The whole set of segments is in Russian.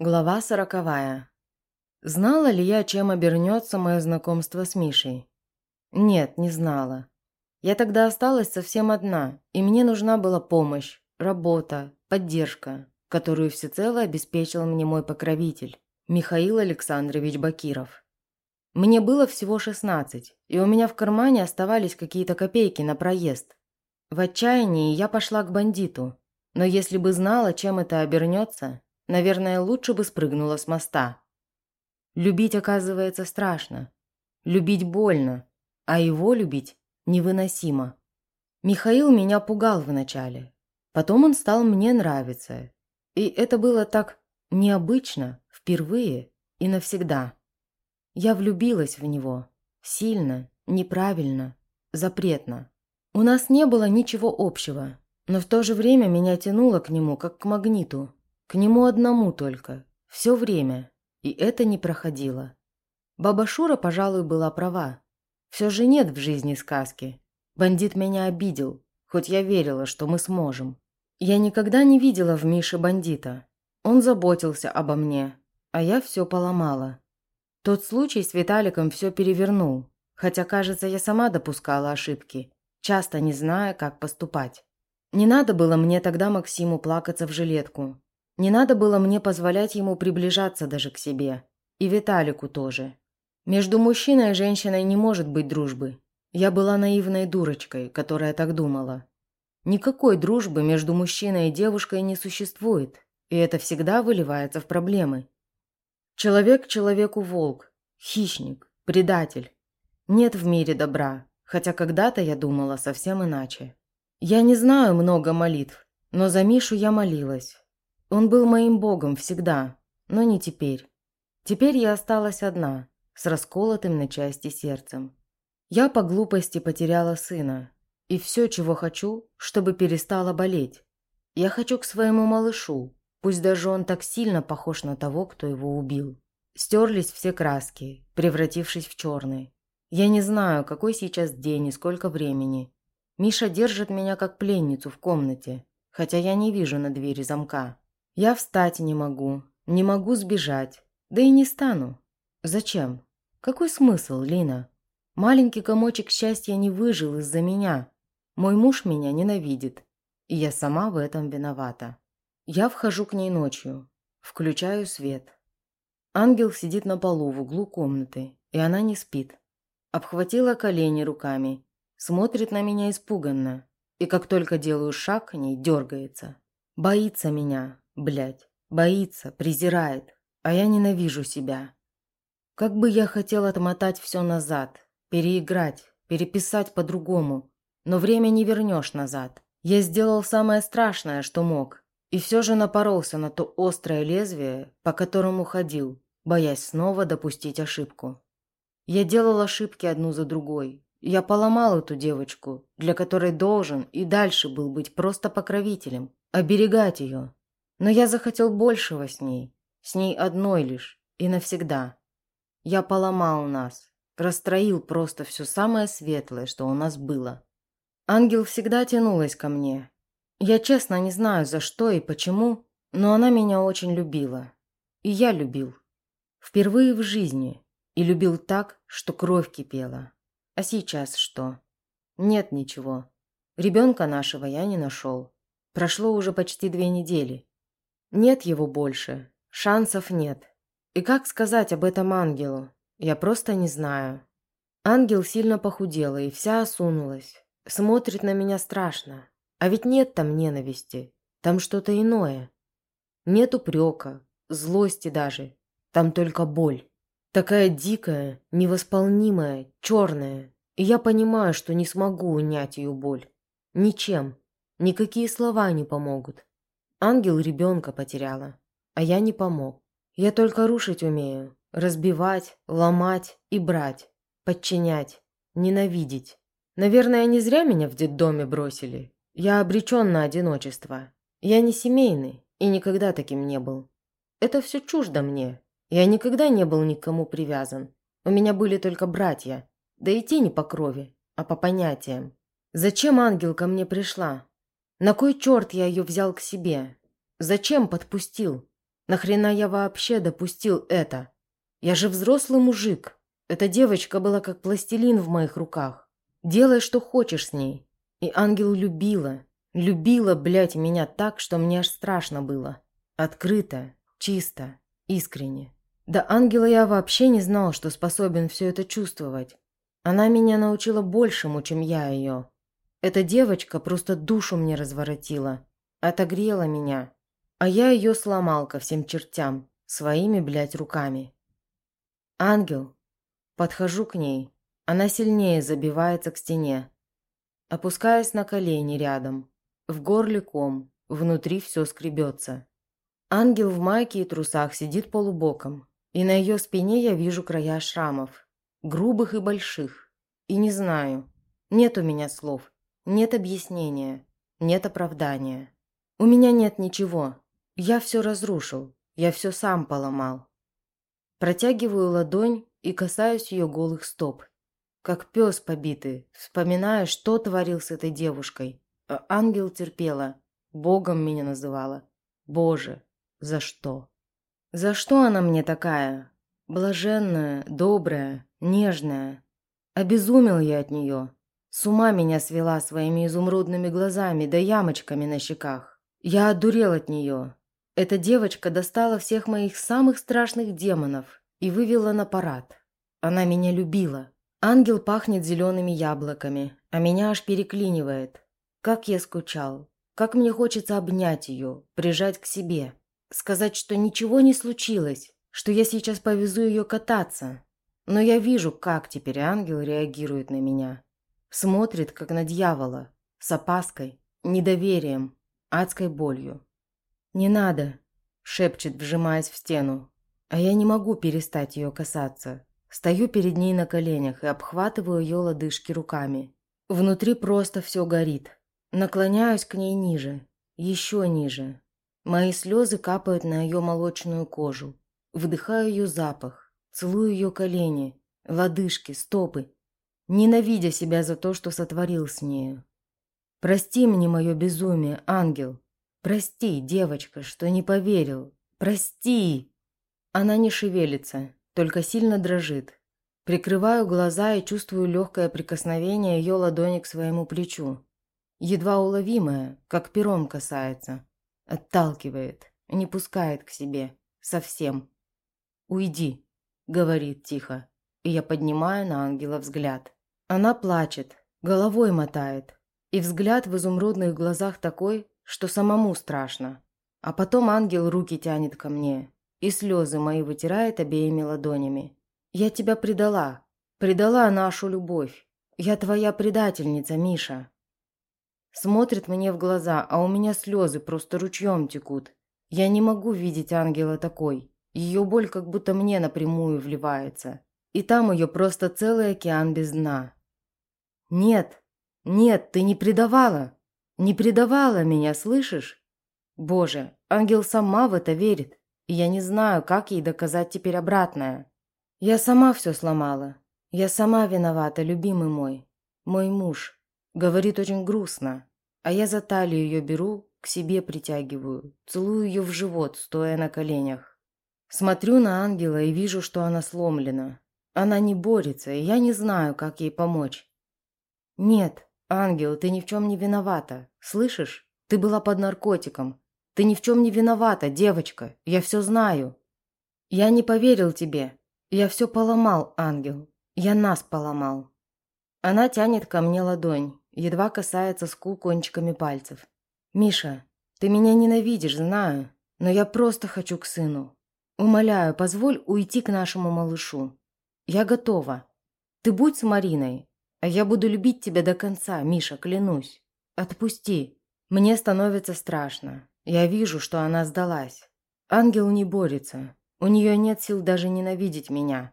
Глава сороковая. Знала ли я, чем обернется мое знакомство с Мишей? Нет, не знала. Я тогда осталась совсем одна, и мне нужна была помощь, работа, поддержка, которую всецело обеспечил мне мой покровитель, Михаил Александрович Бакиров. Мне было всего 16, и у меня в кармане оставались какие-то копейки на проезд. В отчаянии я пошла к бандиту, но если бы знала, чем это обернется, Наверное, лучше бы спрыгнула с моста. Любить, оказывается, страшно. Любить больно, а его любить невыносимо. Михаил меня пугал вначале. Потом он стал мне нравиться. И это было так необычно, впервые и навсегда. Я влюбилась в него. Сильно, неправильно, запретно. У нас не было ничего общего, но в то же время меня тянуло к нему, как к магниту. К нему одному только. Все время. И это не проходило. Баба Шура, пожалуй, была права. Все же нет в жизни сказки. Бандит меня обидел, хоть я верила, что мы сможем. Я никогда не видела в Мише бандита. Он заботился обо мне, а я все поломала. Тот случай с Виталиком все перевернул, хотя, кажется, я сама допускала ошибки, часто не зная, как поступать. Не надо было мне тогда Максиму плакаться в жилетку, не надо было мне позволять ему приближаться даже к себе. И Виталику тоже. Между мужчиной и женщиной не может быть дружбы. Я была наивной дурочкой, которая так думала. Никакой дружбы между мужчиной и девушкой не существует, и это всегда выливается в проблемы. Человек человеку волк, хищник, предатель. Нет в мире добра, хотя когда-то я думала совсем иначе. Я не знаю много молитв, но за Мишу я молилась, он был моим богом всегда, но не теперь. Теперь я осталась одна, с расколотым на части сердцем. Я по глупости потеряла сына. И все, чего хочу, чтобы перестала болеть. Я хочу к своему малышу, пусть даже он так сильно похож на того, кто его убил. Стерлись все краски, превратившись в черные. Я не знаю, какой сейчас день и сколько времени. Миша держит меня как пленницу в комнате, хотя я не вижу на двери замка. Я встать не могу, не могу сбежать, да и не стану. Зачем? Какой смысл, Лина? Маленький комочек счастья не выжил из-за меня. Мой муж меня ненавидит, и я сама в этом виновата. Я вхожу к ней ночью, включаю свет. Ангел сидит на полу в углу комнаты, и она не спит. Обхватила колени руками, смотрит на меня испуганно, и как только делаю шаг к ней, дергается. Боится меня, Блять, боится, презирает, а я ненавижу себя. Как бы я хотел отмотать все назад, переиграть, переписать по-другому, но время не вернешь назад. Я сделал самое страшное, что мог, и все же напоролся на то острое лезвие, по которому ходил, боясь снова допустить ошибку. Я делал ошибки одну за другой. Я поломал эту девочку, для которой должен и дальше был быть просто покровителем, оберегать ее, но я захотел большего с ней, с ней одной лишь и навсегда. Я поломал нас, расстроил просто все самое светлое, что у нас было. Ангел всегда тянулась ко мне. Я честно не знаю, за что и почему, но она меня очень любила. И я любил. Впервые в жизни. И любил так, что кровь кипела. А сейчас что? Нет ничего. Ребенка нашего я не нашел. Прошло уже почти две недели. Нет его больше. Шансов нет. И как сказать об этом ангелу? Я просто не знаю. Ангел сильно похудела и вся осунулась. Смотрит на меня страшно. А ведь нет там ненависти. Там что-то иное. Нет упрека, злости даже. Там только боль. Такая дикая, невосполнимая, черная. И я понимаю, что не смогу унять ее боль. Ничем. Никакие слова не помогут. Ангел ребенка потеряла, а я не помог. Я только рушить умею, разбивать, ломать и брать, подчинять, ненавидеть. Наверное, не зря меня в детдоме бросили. Я обречен на одиночество. Я не семейный и никогда таким не был. Это все чуждо мне. Я никогда не был никому привязан. У меня были только братья. Да и те не по крови, а по понятиям. Зачем ангел ко мне пришла? На кой черт я ее взял к себе? Зачем подпустил? Нахрена я вообще допустил это? Я же взрослый мужик. Эта девочка была как пластилин в моих руках. Делай, что хочешь с ней. И ангел любила. Любила, блядь, меня так, что мне аж страшно было. Открыто, чисто, искренне. До ангела я вообще не знал, что способен все это чувствовать. Она меня научила большему, чем я ее. Эта девочка просто душу мне разворотила. Отогрела меня. А я ее сломал ко всем чертям. Своими, блядь, руками. Ангел. Подхожу к ней. Она сильнее забивается к стене. Опускаясь на колени рядом. В горле ком. Внутри все скребется. Ангел в майке и трусах сидит полубоком. И на ее спине я вижу края шрамов. Грубых и больших. И не знаю. Нет у меня слов. Нет объяснения. Нет оправдания. У меня нет ничего. Я все разрушил. Я все сам поломал. Протягиваю ладонь и касаюсь ее голых стоп. Как пес побитый, вспоминая, что творил с этой девушкой. А ангел терпела. Богом меня называла. Боже, за что? За что она мне такая? Блаженная, добрая, нежная. Обезумел я от нее. С ума меня свела своими изумрудными глазами да ямочками на щеках. Я одурел от нее. Эта девочка достала всех моих самых страшных демонов и вывела на парад. Она меня любила. Ангел пахнет зелеными яблоками, а меня аж переклинивает. Как я скучал. Как мне хочется обнять ее, прижать к себе. Сказать, что ничего не случилось, что я сейчас повезу ее кататься. Но я вижу, как теперь ангел реагирует на меня. Смотрит, как на дьявола, с опаской, недоверием, адской болью. «Не надо», – шепчет, вжимаясь в стену. А я не могу перестать ее касаться. Стою перед ней на коленях и обхватываю ее лодыжки руками. Внутри просто все горит. Наклоняюсь к ней ниже, еще ниже. Мои слезы капают на ее молочную кожу. Вдыхаю ее запах, целую ее колени, лодыжки, стопы, ненавидя себя за то, что сотворил с нею. Прости мне мое безумие, ангел. Прости, девочка, что не поверил. Прости. Она не шевелится, только сильно дрожит. Прикрываю глаза и чувствую легкое прикосновение ее ладони к своему плечу. Едва уловимое, как пером касается. Отталкивает, не пускает к себе. Совсем. «Уйди», — говорит тихо, и я поднимаю на ангела взгляд. Она плачет, головой мотает, и взгляд в изумрудных глазах такой, что самому страшно. А потом ангел руки тянет ко мне, и слезы мои вытирает обеими ладонями. «Я тебя предала, предала нашу любовь. Я твоя предательница, Миша». Смотрит мне в глаза, а у меня слезы просто ручьем текут. Я не могу видеть ангела такой. Ее боль как будто мне напрямую вливается. И там ее просто целый океан без дна. «Нет, нет, ты не предавала! Не предавала меня, слышишь? Боже, ангел сама в это верит, и я не знаю, как ей доказать теперь обратное. Я сама все сломала. Я сама виновата, любимый мой. Мой муж. Говорит очень грустно, а я за талию ее беру, к себе притягиваю, целую ее в живот, стоя на коленях. Смотрю на ангела и вижу, что она сломлена. Она не борется, и я не знаю, как ей помочь. «Нет, ангел, ты ни в чем не виновата. Слышишь? Ты была под наркотиком. Ты ни в чем не виновата, девочка. Я все знаю. Я не поверил тебе. Я все поломал, ангел. Я нас поломал». Она тянет ко мне ладонь, едва касается скул кончиками пальцев. «Миша, ты меня ненавидишь, знаю, но я просто хочу к сыну. Умоляю, позволь уйти к нашему малышу. Я готова. Ты будь с Мариной, а я буду любить тебя до конца, Миша, клянусь. Отпусти. Мне становится страшно. Я вижу, что она сдалась. Ангел не борется. У нее нет сил даже ненавидеть меня.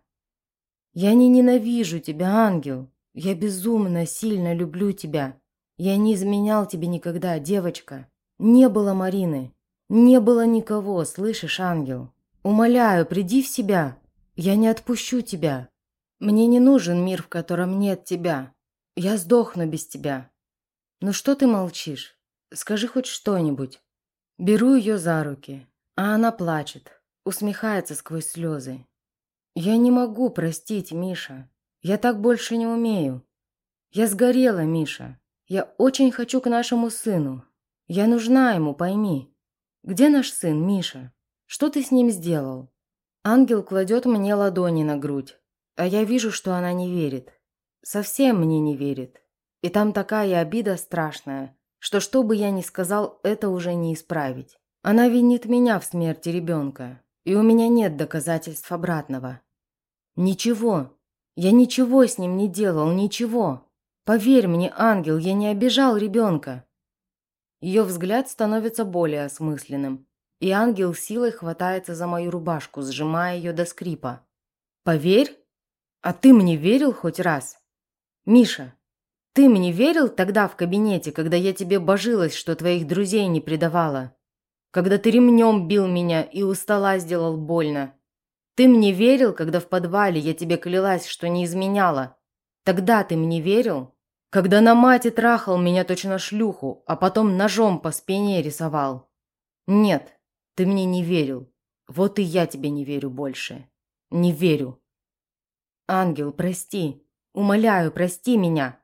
Я не ненавижу тебя, ангел. Я безумно сильно люблю тебя. Я не изменял тебе никогда, девочка. Не было Марины. Не было никого, слышишь, ангел? Умоляю, приди в себя. Я не отпущу тебя. Мне не нужен мир, в котором нет тебя. Я сдохну без тебя. Ну что ты молчишь? Скажи хоть что-нибудь. Беру ее за руки. А она плачет, усмехается сквозь слезы. «Я не могу простить, Миша. Я так больше не умею. Я сгорела, Миша. Я очень хочу к нашему сыну. Я нужна ему, пойми. Где наш сын, Миша? Что ты с ним сделал?» Ангел кладет мне ладони на грудь, а я вижу, что она не верит. Совсем мне не верит. И там такая обида страшная, что что бы я ни сказал, это уже не исправить. Она винит меня в смерти ребенка, и у меня нет доказательств обратного. Ничего. Я ничего с ним не делал, ничего. Поверь мне, ангел, я не обижал ребенка. Ее взгляд становится более осмысленным, и ангел силой хватается за мою рубашку, сжимая ее до скрипа. «Поверь? А ты мне верил хоть раз? Миша, ты мне верил тогда в кабинете, когда я тебе божилась, что твоих друзей не предавала? Когда ты ремнем бил меня и у стола сделал больно? Ты мне верил, когда в подвале я тебе клялась, что не изменяла? Тогда ты мне верил? Когда на мате трахал меня точно шлюху, а потом ножом по спине рисовал? Нет, ты мне не верил. Вот и я тебе не верю больше. Не верю. Ангел, прости. Умоляю, прости меня.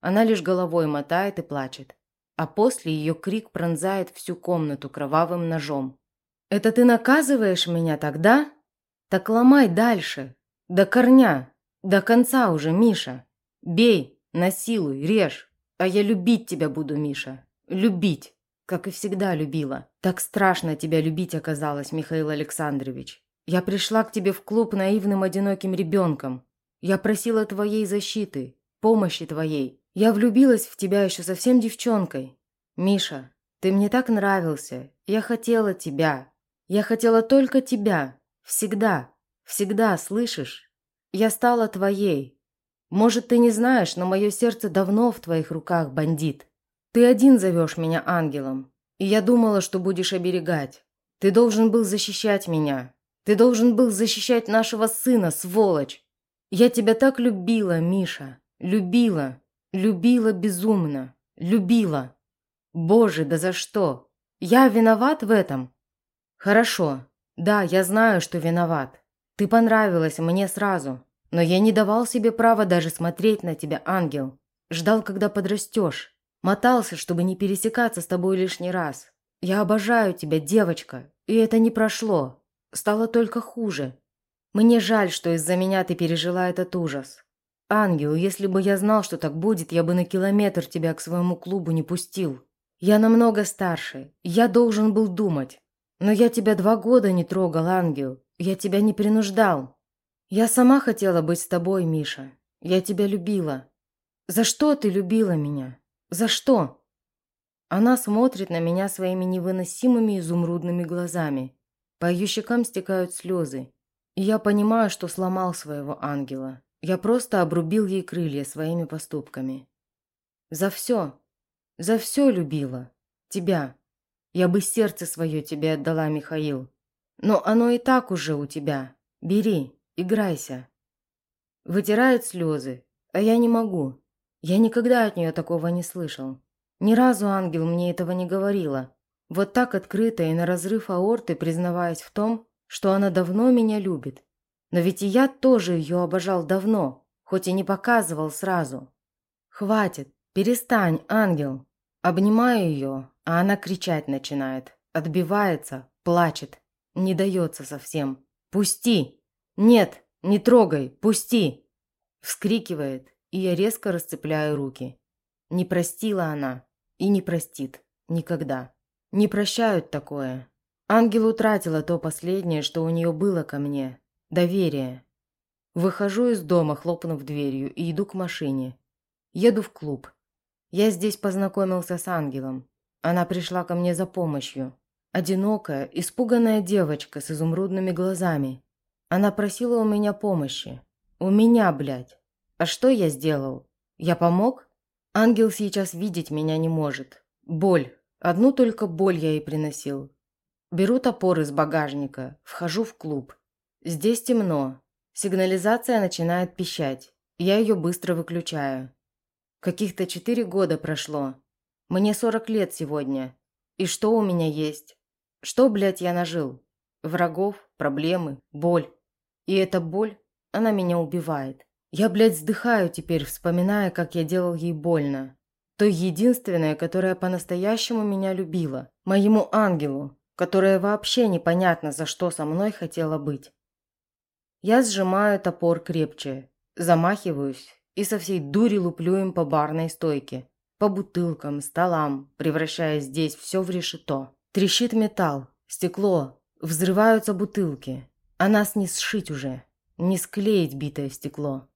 Она лишь головой мотает и плачет. А после ее крик пронзает всю комнату кровавым ножом. «Это ты наказываешь меня тогда? Так ломай дальше. До корня. До конца уже, Миша. Бей, насилуй, режь. А я любить тебя буду, Миша. Любить как и всегда любила. Так страшно тебя любить оказалось, Михаил Александрович. Я пришла к тебе в клуб наивным одиноким ребенком. Я просила твоей защиты, помощи твоей. Я влюбилась в тебя еще совсем девчонкой. Миша, ты мне так нравился. Я хотела тебя. Я хотела только тебя. Всегда. Всегда, слышишь? Я стала твоей. Может, ты не знаешь, но мое сердце давно в твоих руках, бандит. Ты один зовешь меня ангелом, и я думала, что будешь оберегать. Ты должен был защищать меня. Ты должен был защищать нашего сына, сволочь. Я тебя так любила, Миша. Любила. Любила безумно. Любила. Боже, да за что? Я виноват в этом? Хорошо. Да, я знаю, что виноват. Ты понравилась мне сразу. Но я не давал себе права даже смотреть на тебя, ангел. Ждал, когда подрастешь. Мотался, чтобы не пересекаться с тобой лишний раз. Я обожаю тебя, девочка, и это не прошло. Стало только хуже. Мне жаль, что из-за меня ты пережила этот ужас. Ангел, если бы я знал, что так будет, я бы на километр тебя к своему клубу не пустил. Я намного старше, я должен был думать. Но я тебя два года не трогал, ангел. Я тебя не принуждал. Я сама хотела быть с тобой, Миша. Я тебя любила. За что ты любила меня? За что?» Она смотрит на меня своими невыносимыми изумрудными глазами. По ее щекам стекают слезы. И я понимаю, что сломал своего ангела. Я просто обрубил ей крылья своими поступками. За все. За все любила. Тебя. Я бы сердце свое тебе отдала, Михаил. Но оно и так уже у тебя. Бери, играйся. Вытирает слезы, а я не могу. Я никогда от нее такого не слышал. Ни разу ангел мне этого не говорила. Вот так открыто и на разрыв аорты признаваясь в том, что она давно меня любит. Но ведь и я тоже ее обожал давно, хоть и не показывал сразу. «Хватит, перестань, ангел!» Обнимаю ее, а она кричать начинает. Отбивается, плачет, не дается совсем. «Пусти! Нет, не трогай, пусти!» Вскрикивает, и я резко расцепляю руки. Не простила она и не простит. Никогда. Не прощают такое. Ангел утратила то последнее, что у нее было ко мне. Доверие. Выхожу из дома, хлопнув дверью, и иду к машине. Еду в клуб. Я здесь познакомился с ангелом. Она пришла ко мне за помощью. Одинокая, испуганная девочка с изумрудными глазами. Она просила у меня помощи. У меня, блядь. А что я сделал? Я помог? Ангел сейчас видеть меня не может. Боль. Одну только боль я ей приносил. Беру топор из багажника, вхожу в клуб. Здесь темно. Сигнализация начинает пищать. Я ее быстро выключаю. Каких-то четыре года прошло. Мне сорок лет сегодня. И что у меня есть? Что, блядь, я нажил? Врагов, проблемы, боль. И эта боль, она меня убивает. Я, блядь, вздыхаю теперь, вспоминая, как я делал ей больно. Той единственной, которая по-настоящему меня любила. Моему ангелу, которая вообще непонятно за что со мной хотела быть. Я сжимаю топор крепче, замахиваюсь и со всей дури луплю им по барной стойке. По бутылкам, столам, превращая здесь все в решето. Трещит металл, стекло, взрываются бутылки. А нас не сшить уже, не склеить битое стекло.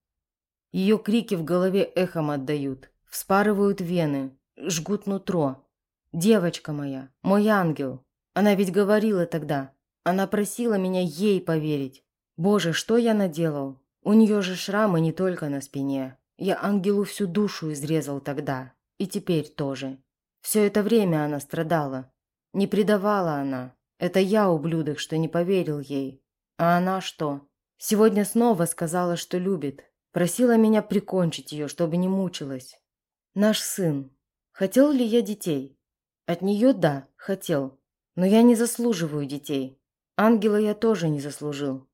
Ее крики в голове эхом отдают, вспарывают вены, жгут нутро. Девочка моя, мой ангел. Она ведь говорила тогда. Она просила меня ей поверить. Боже, что я наделал? У нее же шрамы не только на спине. Я ангелу всю душу изрезал тогда. И теперь тоже. Все это время она страдала. Не предавала она. Это я, ублюдок, что не поверил ей. А она что? Сегодня снова сказала, что любит. Просила меня прикончить ее, чтобы не мучилась. Наш сын. Хотел ли я детей? От нее – да, хотел. Но я не заслуживаю детей. Ангела я тоже не заслужил.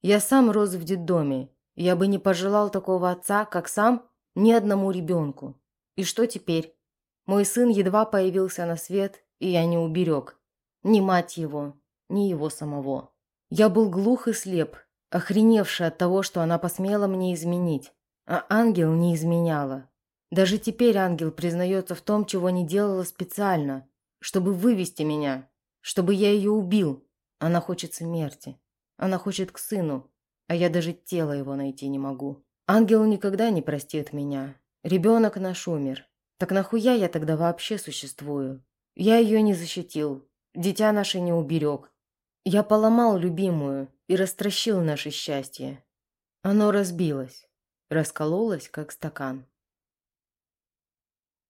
Я сам рос в детдоме. Я бы не пожелал такого отца, как сам, ни одному ребенку. И что теперь? Мой сын едва появился на свет, и я не уберег. Ни мать его, ни его самого. Я был глух и слеп, охреневший от того, что она посмела мне изменить. А ангел не изменяла. Даже теперь ангел признается в том, чего не делала специально, чтобы вывести меня, чтобы я ее убил. Она хочет смерти. Она хочет к сыну, а я даже тело его найти не могу. Ангел никогда не простит меня. Ребенок наш умер. Так нахуя я тогда вообще существую? Я ее не защитил. Дитя наше не уберег. Я поломал любимую и растращил наше счастье. Оно разбилось, раскололось, как стакан.